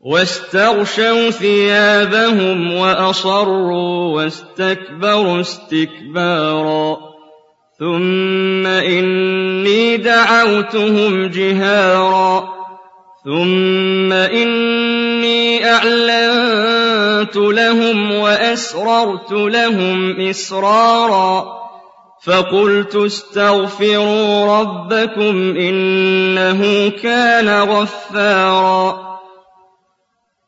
واستغشوا ثيابهم وأصروا واستكبروا استكبارا. ثم إني دعوتهم جهارا. ثم إني أعلنت لهم وأسررت لهم إسرارا. فقلت استغفروا ربكم إنه كان غفارا.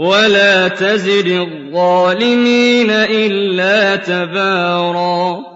ولا تزد الظالمين إلا تبارا